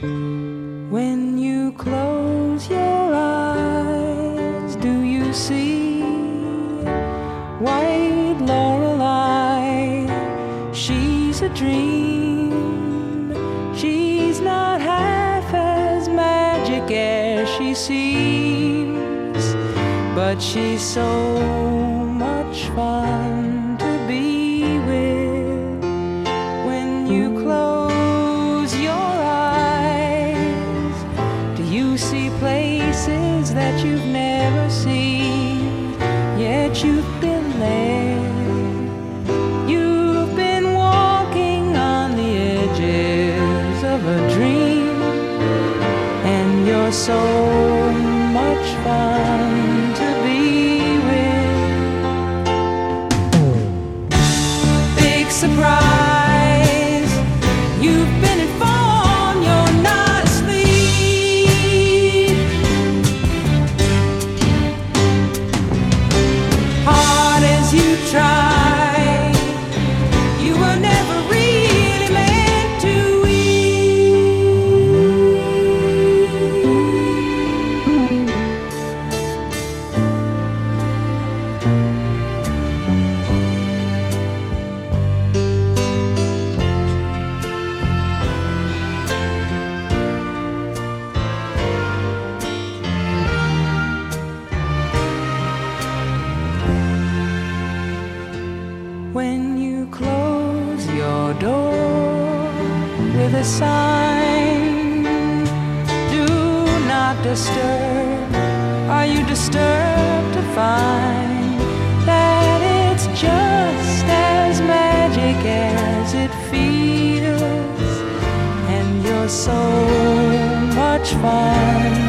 When you close your eyes, do you see white Lorelei? She's a dream. She's not half as magic as she seems, but she's so much fun. You've never seen? Yet you've been there. You've been walking on the edges of a dream, and you're so much fun door with a sign. Do not disturb. Are you disturbed to find that it's just as magic as it feels? And you're so much fun